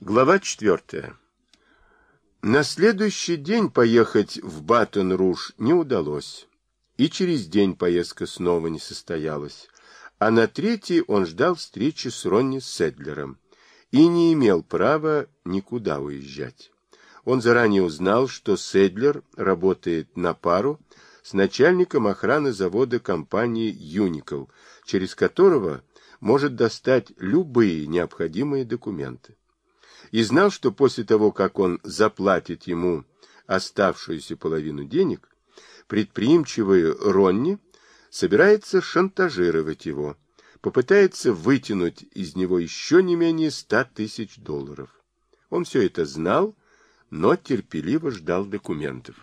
Глава четвертая. На следующий день поехать в Батон-Руж не удалось, и через день поездка снова не состоялась, а на третий он ждал встречи с Ронни Седлером и не имел права никуда уезжать. Он заранее узнал, что Седлер работает на пару с начальником охраны завода компании «Юникл», через которого может достать любые необходимые документы и знал, что после того, как он заплатит ему оставшуюся половину денег, предприимчивый Ронни собирается шантажировать его, попытается вытянуть из него еще не менее ста тысяч долларов. Он все это знал, но терпеливо ждал документов.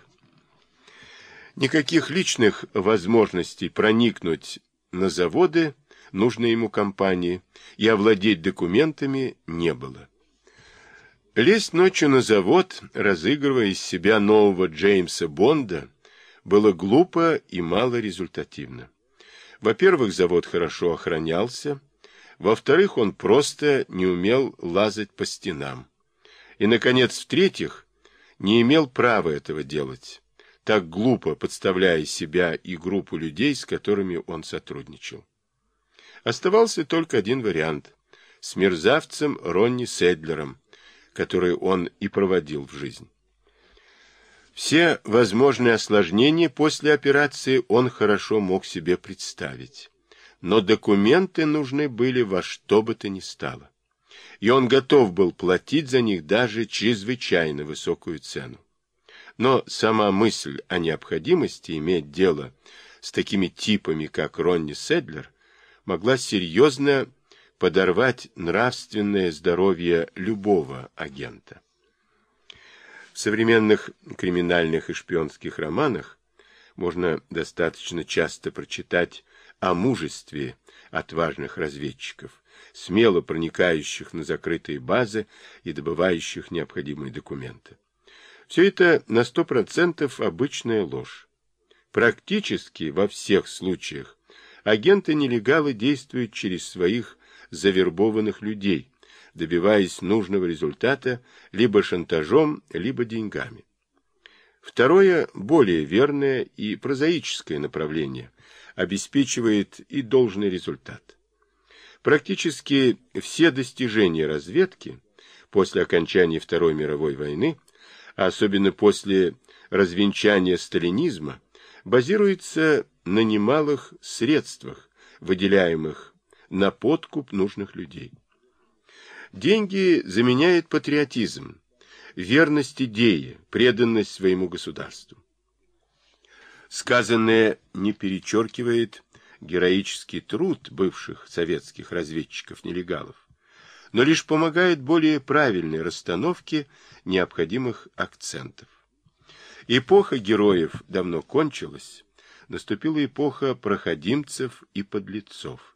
Никаких личных возможностей проникнуть на заводы нужной ему компании и овладеть документами не было. Лезть ночью на завод, разыгрывая из себя нового Джеймса Бонда, было глупо и малорезультативно. Во-первых, завод хорошо охранялся, во-вторых, он просто не умел лазать по стенам. И, наконец, в-третьих, не имел права этого делать, так глупо подставляя себя и группу людей, с которыми он сотрудничал. Оставался только один вариант – с мерзавцем Ронни Седлером – которые он и проводил в жизнь. Все возможные осложнения после операции он хорошо мог себе представить, но документы нужны были во что бы то ни стало, и он готов был платить за них даже чрезвычайно высокую цену. Но сама мысль о необходимости иметь дело с такими типами, как Ронни Седлер, могла серьезно подорвать нравственное здоровье любого агента. В современных криминальных и шпионских романах можно достаточно часто прочитать о мужестве отважных разведчиков, смело проникающих на закрытые базы и добывающих необходимые документы. Все это на сто процентов обычная ложь. Практически во всех случаях агенты-нелегалы действуют через своих завербованных людей, добиваясь нужного результата либо шантажом, либо деньгами. Второе, более верное и прозаическое направление, обеспечивает и должный результат. Практически все достижения разведки после окончания Второй мировой войны, особенно после развенчания сталинизма, базируются на немалых средствах, выделяемых на подкуп нужных людей. Деньги заменяют патриотизм, верность идее, преданность своему государству. Сказанное не перечеркивает героический труд бывших советских разведчиков-нелегалов, но лишь помогает более правильной расстановке необходимых акцентов. Эпоха героев давно кончилась, наступила эпоха проходимцев и подлецов.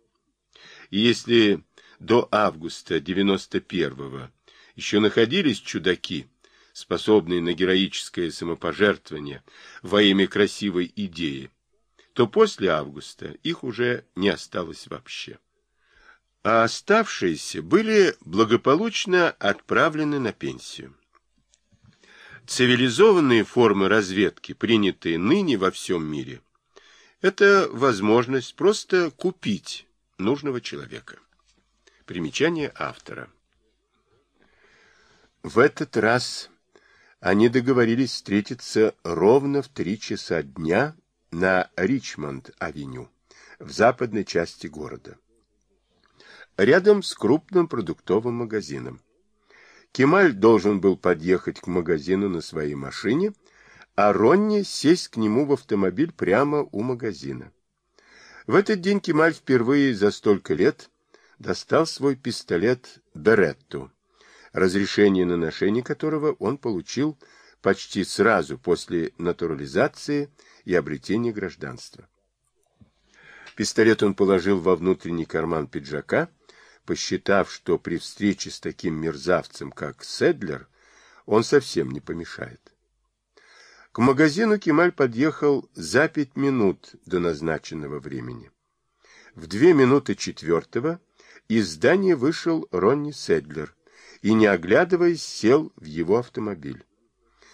Если до августа 91-го еще находились чудаки, способные на героическое самопожертвование во имя красивой идеи, то после августа их уже не осталось вообще. А оставшиеся были благополучно отправлены на пенсию. Цивилизованные формы разведки, принятые ныне во всем мире, это возможность просто купить нужного человека. Примечание автора. В этот раз они договорились встретиться ровно в три часа дня на Ричмонд-авеню, в западной части города, рядом с крупным продуктовым магазином. Кемаль должен был подъехать к магазину на своей машине, а Ронни сесть к нему в автомобиль прямо у магазина. В этот день Кемаль впервые за столько лет достал свой пистолет Беретту, разрешение на ношение которого он получил почти сразу после натурализации и обретения гражданства. Пистолет он положил во внутренний карман пиджака, посчитав, что при встрече с таким мерзавцем, как Седлер, он совсем не помешает. К магазину Кемаль подъехал за пять минут до назначенного времени. В две минуты четвертого из здания вышел Ронни Седлер и, не оглядываясь, сел в его автомобиль.